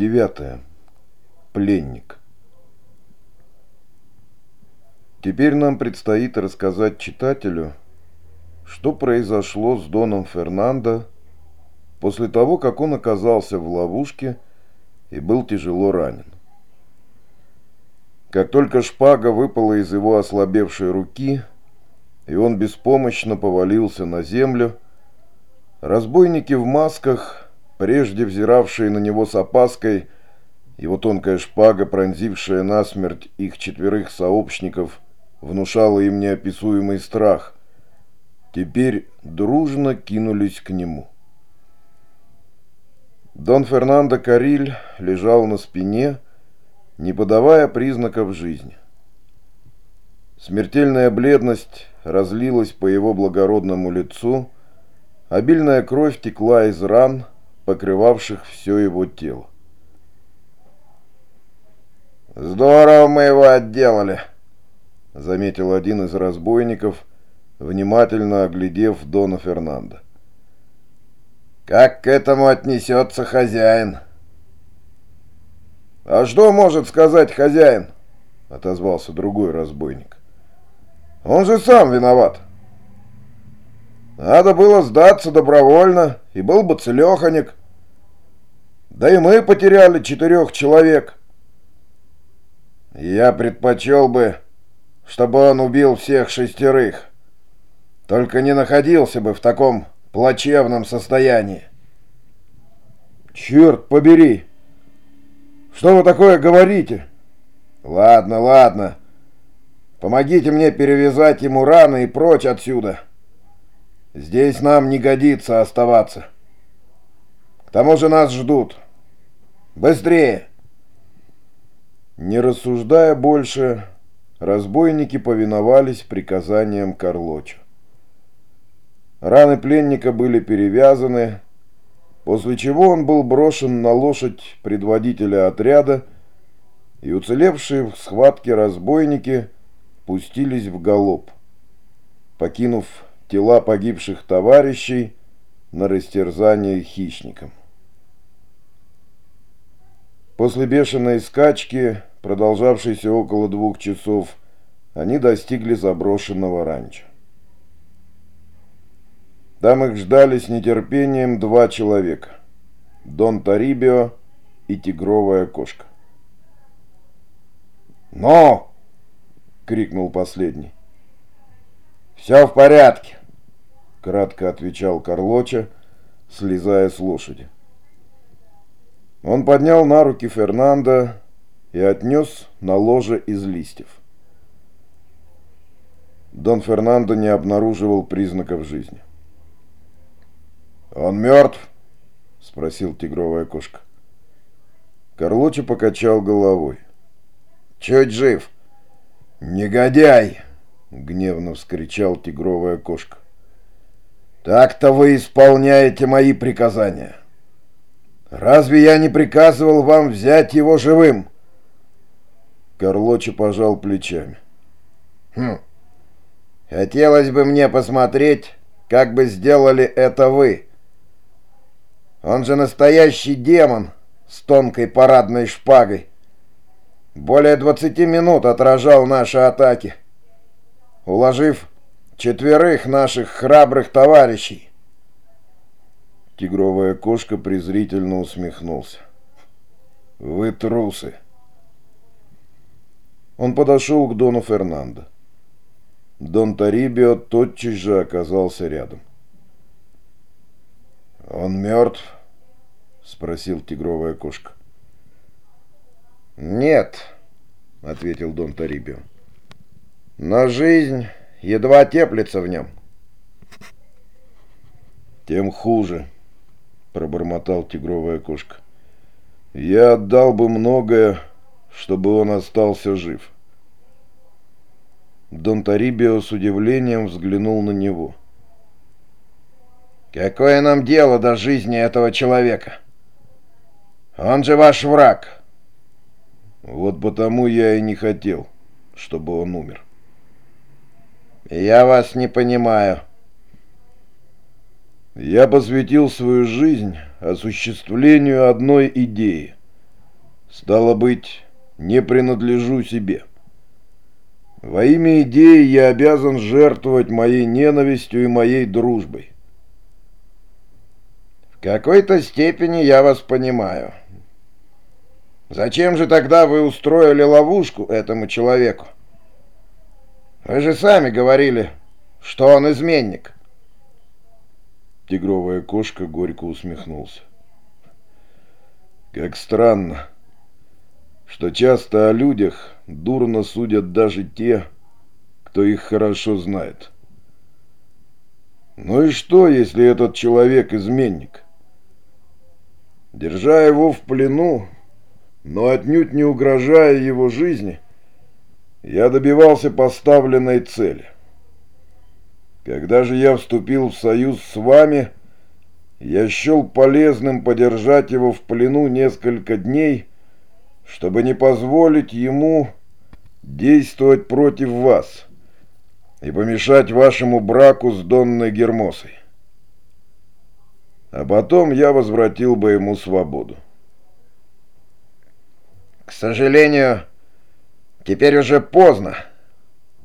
Девятое. Пленник. Теперь нам предстоит рассказать читателю, что произошло с Доном Фернандо после того, как он оказался в ловушке и был тяжело ранен. Как только шпага выпала из его ослабевшей руки, и он беспомощно повалился на землю, разбойники в масках, прежде взиравшие на него с опаской, его тонкая шпага, пронзившая насмерть их четверых сообщников, внушала им неописуемый страх. Теперь дружно кинулись к нему. Дон Фернандо Кариль лежал на спине, не подавая признаков жизни. Смертельная бледность разлилась по его благородному лицу, обильная кровь текла из ран, покрывавших все его тело. «Здорово мы его отделали», — заметил один из разбойников, внимательно оглядев Дона Фернандо. «Как к этому отнесется хозяин?» «А что может сказать хозяин?» — отозвался другой разбойник. «Он же сам виноват. Надо было сдаться добровольно, и был бы целеханик. Да и мы потеряли четырех человек». «Я предпочел бы, чтобы он убил всех шестерых, только не находился бы в таком плачевном состоянии». «Черт побери!» Что вы такое говорите? Ладно, ладно. Помогите мне перевязать ему раны и прочь отсюда. Здесь нам не годится оставаться. К тому же нас ждут. Быстрее! Не рассуждая больше, разбойники повиновались приказаниям Карлоча. Раны пленника были перевязаны, после чего он был брошен на лошадь предводителя отряда, и уцелевшие в схватке разбойники пустились в галоп, покинув тела погибших товарищей на растерзание хищникам. После бешеной скачки, продолжавшейся около двух часов, они достигли заброшенного ранчо. Там их ждали с нетерпением два человека. Дон Тарибио и тигровая кошка. «Но!» — крикнул последний. «Все в порядке!» — кратко отвечал Карлоча, слезая с лошади. Он поднял на руки Фернандо и отнес на ложе из листьев. Дон Фернандо не обнаруживал признаков жизни. «Он мертв?» — спросил тигровая кошка. Карлоча покачал головой. «Чуть жив!» «Негодяй!» — гневно вскричал тигровая кошка. «Так-то вы исполняете мои приказания. Разве я не приказывал вам взять его живым?» Карлоча пожал плечами. «Хм. Хотелось бы мне посмотреть, как бы сделали это вы». Он же настоящий демон с тонкой парадной шпагой. Более двадцати минут отражал наши атаки, уложив четверых наших храбрых товарищей. Тигровая кошка презрительно усмехнулся. «Вы трусы!» Он подошел к Дону Фернандо. Дон Тарибио тотчас же оказался рядом. «Он мертв?» — спросил тигровая кошка. «Нет», — ответил Дон Тарибио. «Но жизнь едва теплится в нем». «Тем хуже», — пробормотал тигровая кошка. «Я отдал бы многое, чтобы он остался жив». Дон Тарибио с удивлением взглянул на него. Какое нам дело до жизни этого человека? Он же ваш враг. Вот потому я и не хотел, чтобы он умер. Я вас не понимаю. Я посвятил свою жизнь осуществлению одной идеи Стало быть, не принадлежу себе. Во имя идеи я обязан жертвовать моей ненавистью и моей дружбой. В какой-то степени я вас понимаю. Зачем же тогда вы устроили ловушку этому человеку? Вы же сами говорили, что он изменник. Тигровая кошка горько усмехнулся. Как странно, что часто о людях дурно судят даже те, кто их хорошо знает. Ну и что, если этот человек изменник? Держа его в плену, но отнюдь не угрожая его жизни, я добивался поставленной цели. Когда же я вступил в союз с вами, я счел полезным подержать его в плену несколько дней, чтобы не позволить ему действовать против вас и помешать вашему браку с Донной Гермосой. А потом я возвратил бы ему свободу. К сожалению, теперь уже поздно.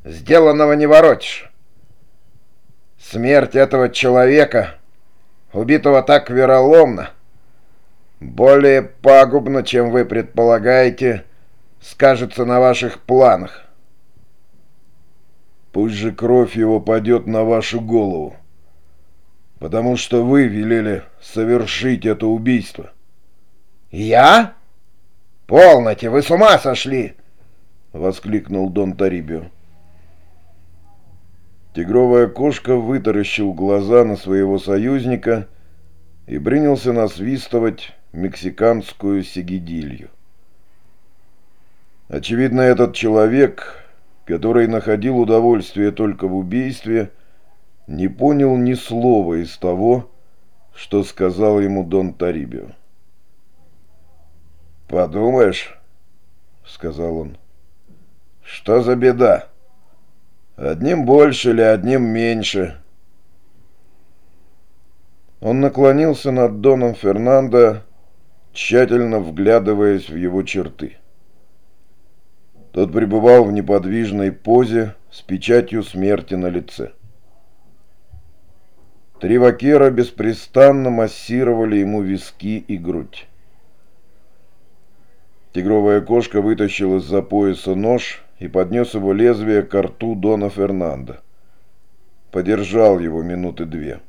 Сделанного не воротишь. Смерть этого человека, убитого так вероломно, более пагубно, чем вы предполагаете, скажется на ваших планах. Пусть же кровь его падет на вашу голову, потому что вы велели совершить это убийство. «Я?» «Полноте, вы с ума сошли!» — воскликнул Дон Тарибио. Тигровая кошка вытаращил глаза на своего союзника и принялся насвистывать мексиканскую сигидилью. Очевидно, этот человек, который находил удовольствие только в убийстве, не понял ни слова из того, что сказал ему Дон Тарибио. «Подумаешь», — сказал он, — «что за беда? Одним больше или одним меньше?» Он наклонился над Доном Фернандо, тщательно вглядываясь в его черты. Тот пребывал в неподвижной позе с печатью смерти на лице. Три вакера беспрестанно массировали ему виски и грудь. Тигровая кошка вытащил из-за пояса нож и поднес его лезвие к рту Дона Фернандо. Подержал его минуты две.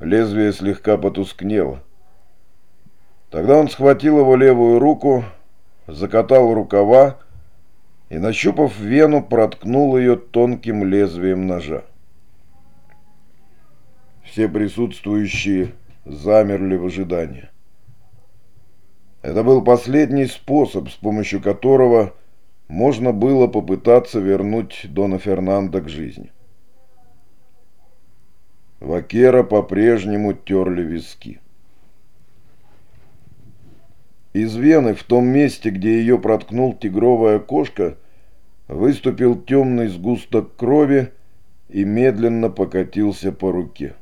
Лезвие слегка потускнело. Тогда он схватил его левую руку, закатал рукава и, нащупав вену, проткнул ее тонким лезвием ножа. Все присутствующие замерли в ожидании. Это был последний способ, с помощью которого можно было попытаться вернуть Дона Фернандо к жизни. Вакера по-прежнему терли виски. Из вены в том месте, где ее проткнул тигровая кошка, выступил темный сгусток крови и медленно покатился по руке.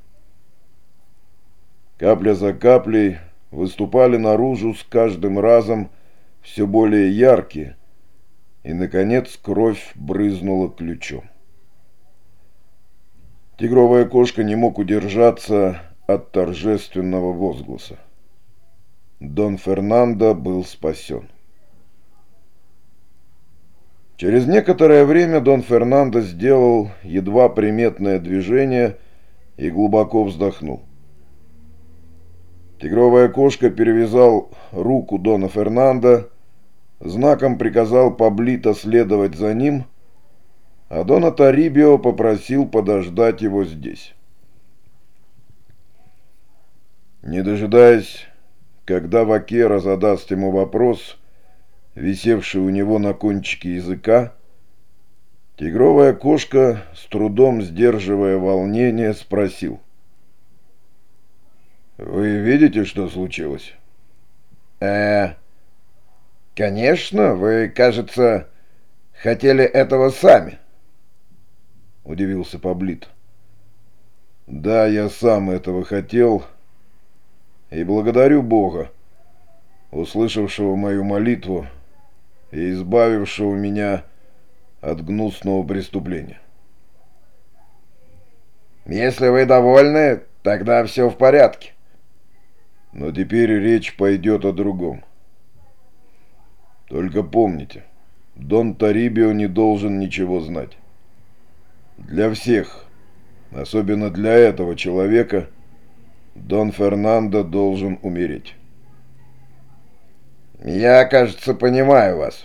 Капля за каплей выступали наружу с каждым разом все более яркие, и, наконец, кровь брызнула ключом. Тигровая кошка не мог удержаться от торжественного возгласа. Дон Фернандо был спасен. Через некоторое время Дон Фернандо сделал едва приметное движение и глубоко вздохнул. Тигровая кошка перевязал руку Дона Фернандо, знаком приказал Паблито следовать за ним, а Дона Тарибио попросил подождать его здесь. Не дожидаясь, когда Вакера задаст ему вопрос, висевший у него на кончике языка, тигровая кошка, с трудом сдерживая волнение, спросил — вы видите, что случилось? Э, конечно, вы, кажется, хотели этого сами. Удивился Паблит. Да, я сам этого хотел. И благодарю Бога, услышавшего мою молитву и избавившего меня от гнусного преступления. Если вы довольны, тогда все в порядке. Но теперь речь пойдет о другом. Только помните, Дон Тарибио не должен ничего знать. Для всех, особенно для этого человека, Дон Фернандо должен умереть. Я, кажется, понимаю вас.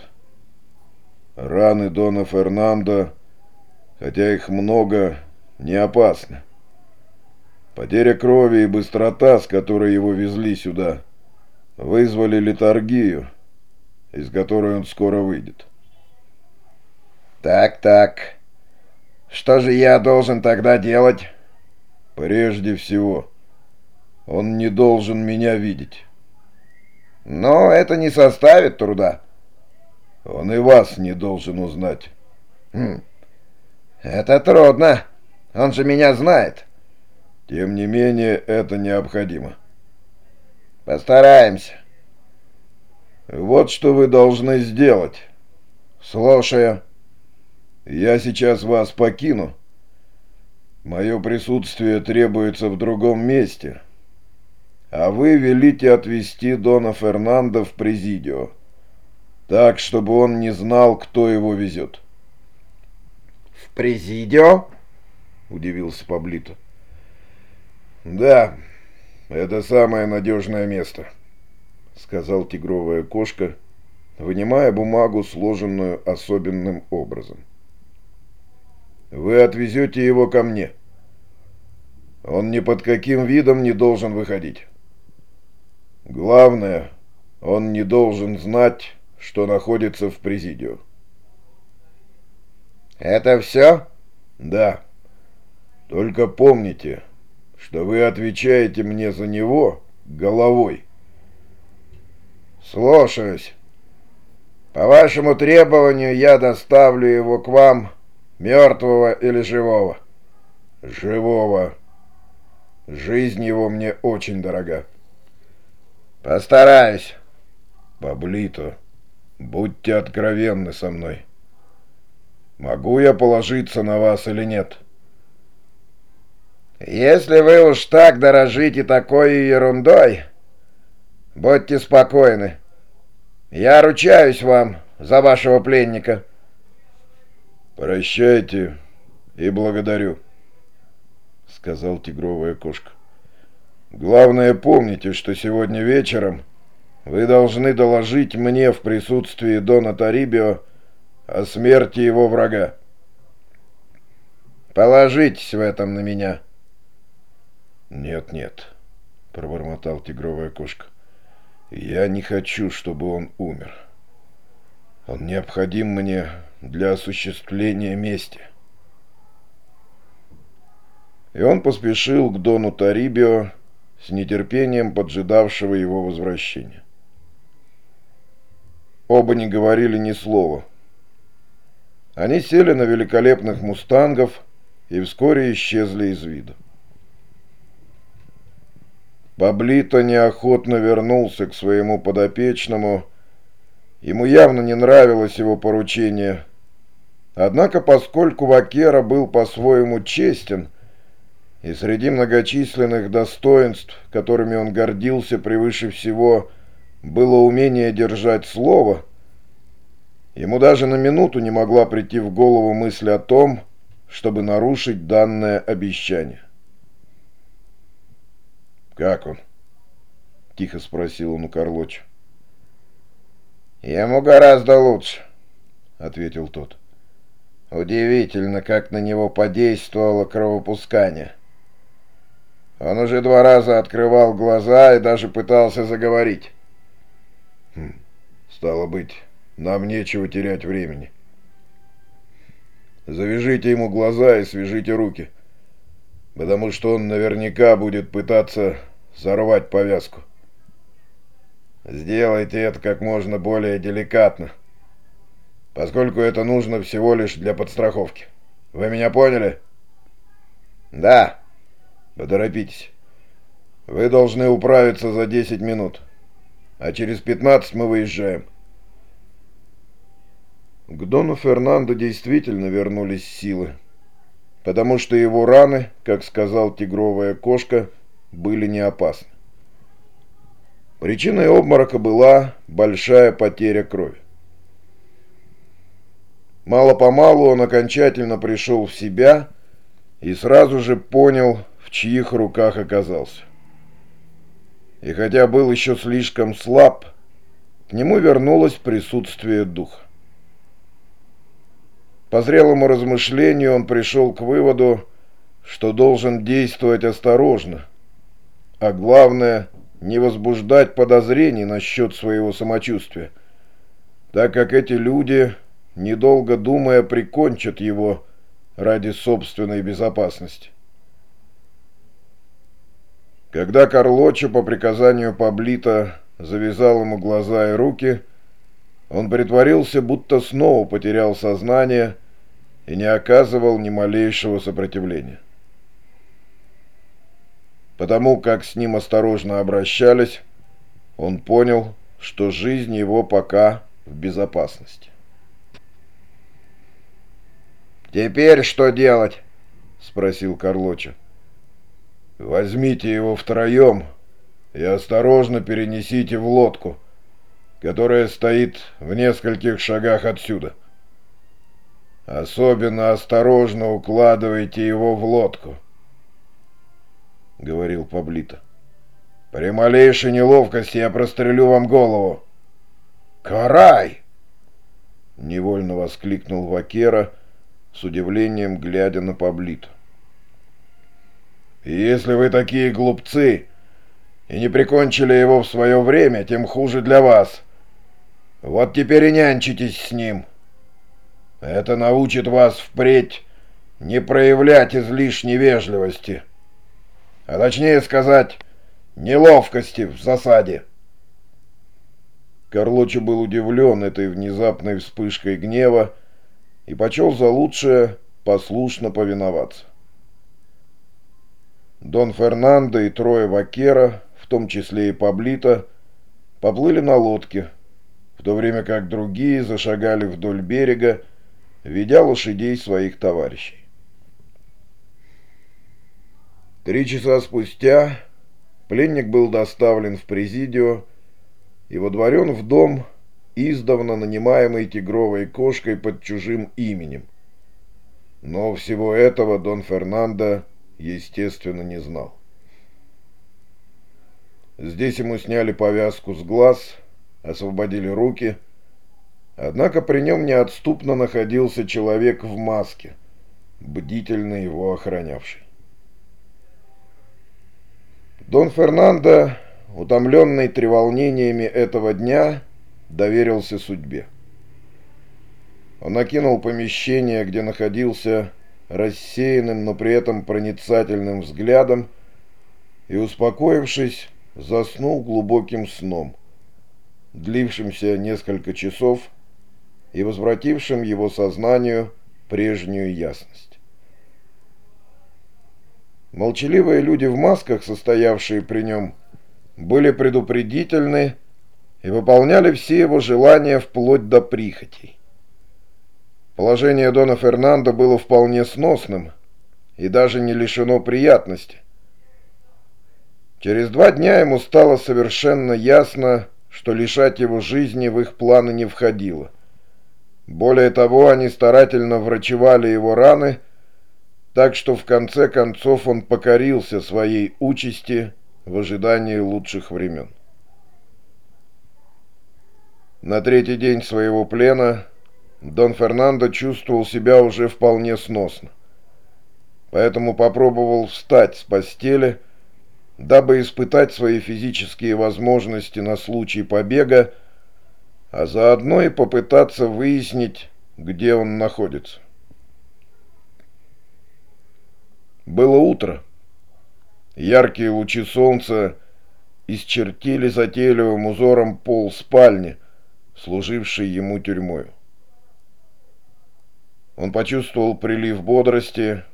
Раны Дона Фернандо, хотя их много, не опасны. Потеря крови и быстрота, с которой его везли сюда, вызвали литургию, из которой он скоро выйдет. Так, так. Что же я должен тогда делать? Прежде всего, он не должен меня видеть. Но это не составит труда. Он и вас не должен узнать. Хм. Это трудно. Он же меня знает. Тем не менее, это необходимо. Постараемся. Вот что вы должны сделать. Слушаю. Я сейчас вас покину. Мое присутствие требуется в другом месте. А вы велите отвезти Дона Фернандо в Президио. Так, чтобы он не знал, кто его везет. В Президио? Удивился Паблито. Да, это самое надежное место, сказал тигровая кошка, вынимая бумагу, сложенную особенным образом. Вы отвезете его ко мне. Он ни под каким видом не должен выходить. Главное, он не должен знать, что находится в президио. «Это все?» «Да. Только помните, что вы отвечаете мне за него головой». «Слушаюсь. По вашему требованию я доставлю его к вам, мертвого или живого?» «Живого. Жизнь его мне очень дорога». «Постараюсь». «Паблито». Будьте откровенны со мной. Могу я положиться на вас или нет? Если вы уж так дорожите такой ерундой, будьте спокойны. Я ручаюсь вам за вашего пленника. Прощайте и благодарю, сказал тигровая кошка. Главное помните, что сегодня вечером вы должны доложить мне в присутствии Дона Тарибио о смерти его врага. Положитесь в этом на меня. Нет, нет, пробормотал тигровая кошка. Я не хочу, чтобы он умер. Он необходим мне для осуществления мести. И он поспешил к Дону Тарибио с нетерпением поджидавшего его возвращения. Оба не говорили ни слова. Они сели на великолепных мустангов и вскоре исчезли из виду. Баблито неохотно вернулся к своему подопечному. Ему явно не нравилось его поручение. Однако, поскольку Вакера был по-своему честен, и среди многочисленных достоинств, которыми он гордился превыше всего, было умение держать слово, ему даже на минуту не могла прийти в голову мысль о том, чтобы нарушить данное обещание. «Как он?» — тихо спросил он у Карлоча. «Ему гораздо лучше», — ответил тот. «Удивительно, как на него подействовало кровопускание. Он уже два раза открывал глаза и даже пытался заговорить. Хм, стало быть, нам нечего терять времени. Завяжите ему глаза и свяжите руки, потому что он наверняка будет пытаться сорвать повязку. Сделайте это как можно более деликатно, поскольку это нужно всего лишь для подстраховки. Вы меня поняли? Да. Поторопитесь. Вы должны управиться за 10 минут. а через 15 мы выезжаем. К Дону Фернандо действительно вернулись силы, потому что его раны, как сказал тигровая кошка, были не опасны. Причиной обморока была большая потеря крови. Мало-помалу он окончательно пришел в себя и сразу же понял, в чьих руках оказался. И хотя был еще слишком слаб, к нему вернулось присутствие духа. По зрелому размышлению он пришел к выводу, что должен действовать осторожно, а главное – не возбуждать подозрений насчет своего самочувствия, так как эти люди, недолго думая, прикончат его ради собственной безопасности. Когда Карлочо по приказанию Паблита завязал ему глаза и руки, он притворился, будто снова потерял сознание и не оказывал ни малейшего сопротивления. Потому как с ним осторожно обращались, он понял, что жизнь его пока в безопасности. «Теперь что делать?» — спросил Карлоча. «Возьмите его втроем и осторожно перенесите в лодку, которая стоит в нескольких шагах отсюда. Особенно осторожно укладывайте его в лодку». — говорил Паблито. «При малейшей неловкости я прострелю вам голову». «Карай!» — невольно воскликнул Вакера, с удивлением глядя на Паблито. «Если вы такие глупцы и не прикончили его в свое время, тем хуже для вас. Вот теперь и нянчитесь с ним. Это научит вас впредь не проявлять излишней вежливости» а точнее сказать, неловкости в засаде. Карлочо был удивлен этой внезапной вспышкой гнева и почел за лучшее послушно повиноваться. Дон Фернандо и трое вакера, в том числе и Паблита, поплыли на лодке, в то время как другие зашагали вдоль берега, ведя лошадей своих товарищей. Три часа спустя пленник был доставлен в Президио и водворен в дом, издавна нанимаемый тигровой кошкой под чужим именем. Но всего этого Дон Фернандо, естественно, не знал. Здесь ему сняли повязку с глаз, освободили руки, однако при нем неотступно находился человек в маске, бдительно его охранявший. Дон Фернандо, утомленный треволнениями этого дня, доверился судьбе. Он окинул помещение, где находился рассеянным, но при этом проницательным взглядом и, успокоившись, заснул глубоким сном, длившимся несколько часов и возвратившим его сознанию прежнюю ясность. Молчаливые люди в масках, состоявшие при нем, были предупредительны и выполняли все его желания вплоть до прихотей. Положение Дона Фернандо было вполне сносным и даже не лишено приятности. Через два дня ему стало совершенно ясно, что лишать его жизни в их планы не входило. Более того, они старательно врачевали его раны так что в конце концов он покорился своей участи в ожидании лучших времен. На третий день своего плена Дон Фернандо чувствовал себя уже вполне сносно, поэтому попробовал встать с постели, дабы испытать свои физические возможности на случай побега, а заодно и попытаться выяснить, где он находится. Было утро. Яркие лучи солнца исчертили затейливым узором пол спальни, служившей ему тюрьмой. Он почувствовал прилив бодрости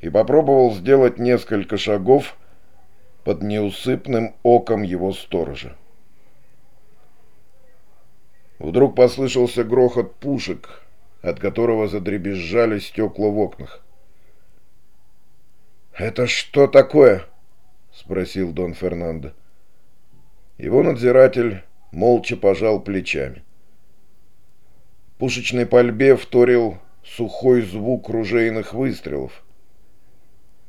и попробовал сделать несколько шагов под неусыпным оком его сторожа. Вдруг послышался грохот пушек, от которого задребезжали стекла в окнах. «Это что такое?» — спросил Дон Фернандо. Его надзиратель молча пожал плечами. Пушечной пальбе вторил сухой звук ружейных выстрелов.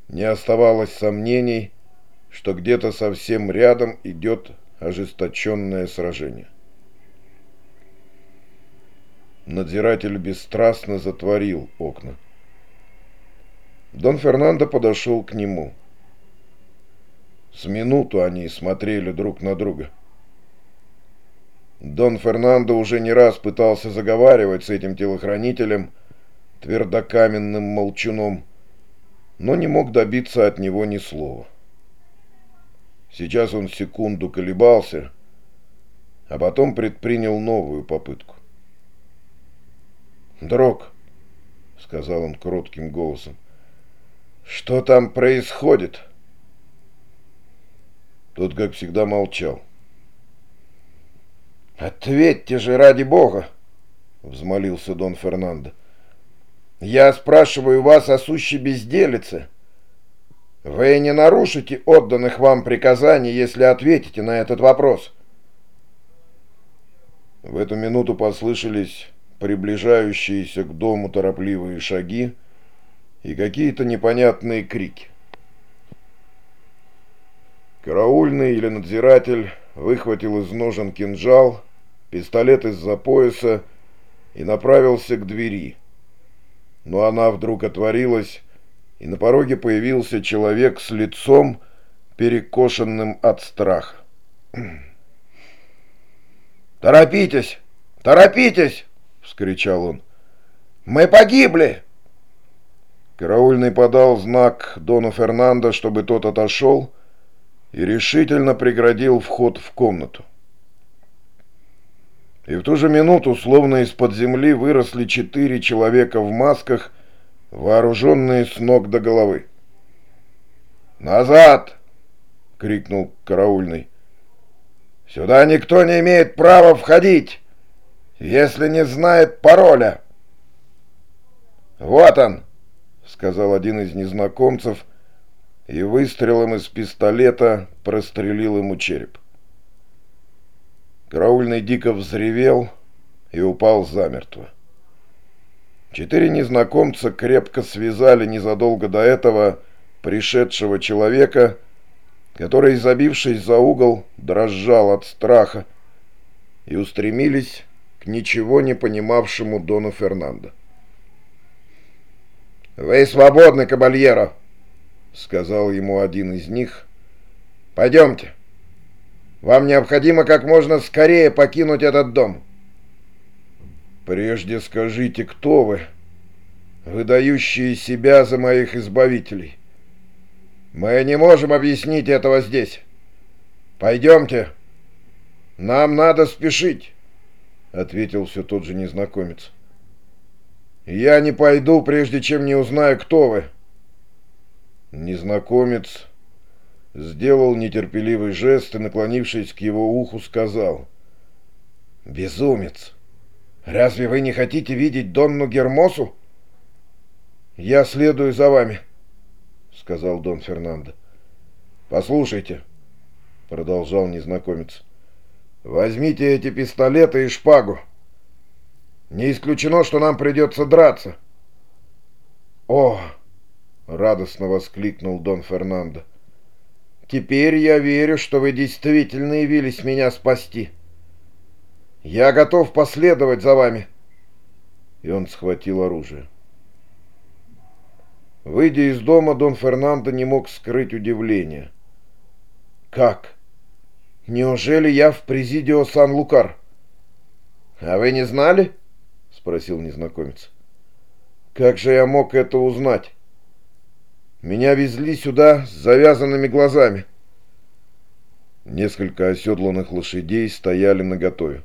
Не оставалось сомнений, что где-то совсем рядом идет ожесточенное сражение. Надзиратель бесстрастно затворил окна. Дон Фернандо подошел к нему. С минуту они смотрели друг на друга. Дон Фернандо уже не раз пытался заговаривать с этим телохранителем, твердокаменным молчуном, но не мог добиться от него ни слова. Сейчас он секунду колебался, а потом предпринял новую попытку. «Дрог», — сказал он коротким голосом, — «что там происходит?» Тот, как всегда, молчал. «Ответьте же, ради бога!» — взмолился Дон Фернандо. «Я спрашиваю вас о сущей безделице. Вы не нарушите отданных вам приказаний, если ответите на этот вопрос». В эту минуту послышались приближающиеся к дому торопливые шаги и какие-то непонятные крики. Караульный или надзиратель выхватил из ножен кинжал, пистолет из-за пояса и направился к двери. Но она вдруг отворилась, и на пороге появился человек с лицом, перекошенным от страха. «Торопитесь! Торопитесь!» — вскричал он. «Мы погибли!» Караульный подал знак Дону Фернандо, чтобы тот отошел, и решительно преградил вход в комнату. И в ту же минуту, словно из-под земли, выросли четыре человека в масках, вооруженные с ног до головы. «Назад!» — крикнул караульный. «Сюда никто не имеет права входить, если не знает пароля». «Вот он!» — сказал один из незнакомцев — и выстрелом из пистолета прострелил ему череп. Караульный дико взревел и упал замертво. Четыре незнакомца крепко связали незадолго до этого пришедшего человека, который, забившись за угол, дрожал от страха, и устремились к ничего не понимавшему Дону Фернандо. «Вы свободны, кабальеро!» сказал ему один из них. «Пойдемте. Вам необходимо как можно скорее покинуть этот дом». «Прежде скажите, кто вы, выдающие себя за моих избавителей?» «Мы не можем объяснить этого здесь. Пойдемте. Нам надо спешить», — ответил все тот же незнакомец. «Я не пойду, прежде чем не узнаю, кто вы». Незнакомец сделал нетерпеливый жест и, наклонившись к его уху, сказал. «Безумец! Разве вы не хотите видеть Донну Гермосу?» «Я следую за вами», — сказал Дон Фернандо. «Послушайте», — продолжал незнакомец, — «возьмите эти пистолеты и шпагу. Не исключено, что нам придется драться». «О!» — радостно воскликнул Дон Фернандо. «Теперь я верю, что вы действительно явились меня спасти. Я готов последовать за вами». И он схватил оружие. Выйдя из дома, Дон Фернандо не мог скрыть удивление. «Как? Неужели я в Президио Сан-Лукар?» «А вы не знали?» — спросил незнакомец. «Как же я мог это узнать?» Меня везли сюда с завязанными глазами. Несколько оседланных лошадей стояли наготове.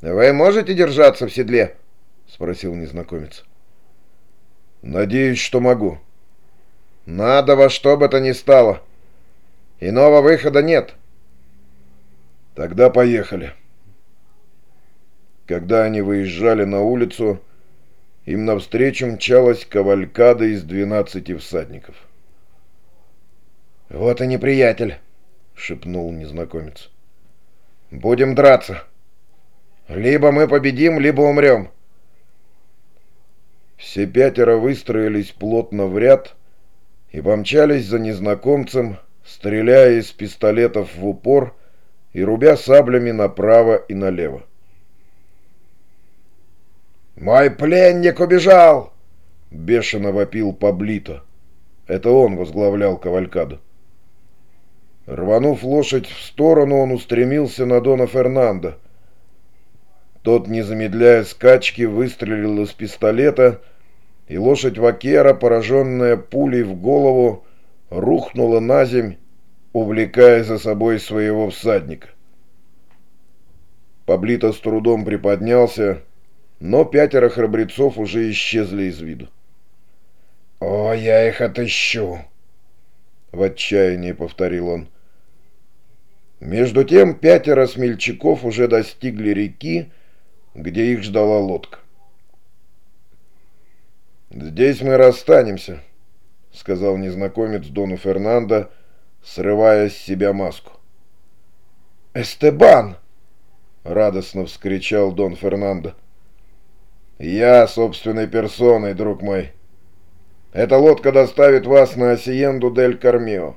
«Вы можете держаться в седле?» — спросил незнакомец. «Надеюсь, что могу». «Надо во что бы то ни стало. Иного выхода нет». «Тогда поехали». Когда они выезжали на улицу, им навстречу мчалась кавалькада из двенадцати всадников. «Вот и неприятель», — шепнул незнакомец. «Будем драться. Либо мы победим, либо умрем». Все пятеро выстроились плотно в ряд и помчались за незнакомцем, стреляя из пистолетов в упор и рубя саблями направо и налево. «Мой пленник убежал!» — бешено вопил Паблито. Это он возглавлял кавалькаду. Рванув лошадь в сторону, он устремился на Дона Фернандо. Тот, не замедляя скачки, выстрелил из пистолета, и лошадь Вакера, пораженная пулей в голову, рухнула на земь, увлекая за собой своего всадника. Паблито с трудом приподнялся, но пятеро храбрецов уже исчезли из виду. «О, я их отыщу!» — в отчаянии повторил он. Между тем пятеро смельчаков уже достигли реки, где их ждала лодка. «Здесь мы расстанемся», — сказал незнакомец Дону Фернандо, срывая с себя маску. «Эстебан!» — радостно вскричал Дон Фернандо. «Я собственной персоной, друг мой. Эта лодка доставит вас на Осиенду дель Кармио.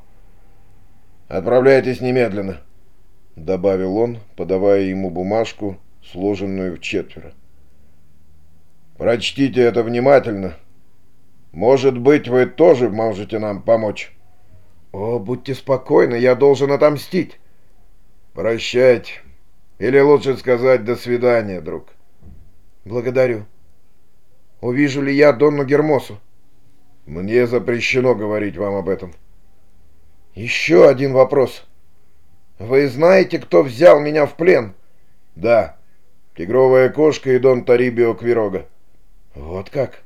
Отправляйтесь немедленно», — добавил он, подавая ему бумажку, сложенную в четверо. «Прочтите это внимательно. Может быть, вы тоже можете нам помочь». «О, будьте спокойны, я должен отомстить». «Прощайте. Или лучше сказать «до свидания», друг». «Благодарю». Увижу ли я Донну Гермосу? Мне запрещено говорить вам об этом. Еще один вопрос. Вы знаете, кто взял меня в плен? Да. Тигровая кошка и Дон Тарибио Квирога. Вот как?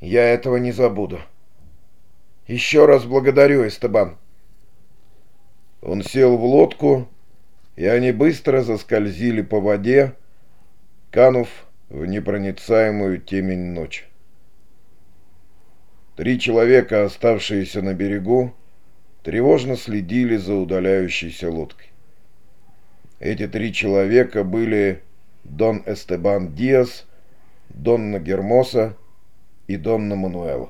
Я этого не забуду. Еще раз благодарю, Эстебан. Он сел в лодку, и они быстро заскользили по воде, канув в непроницаемую темень ночи. Три человека, оставшиеся на берегу, тревожно следили за удаляющейся лодкой. Эти три человека были Дон Эстебан Диас, Донна Гермоса и Донна Мануэла.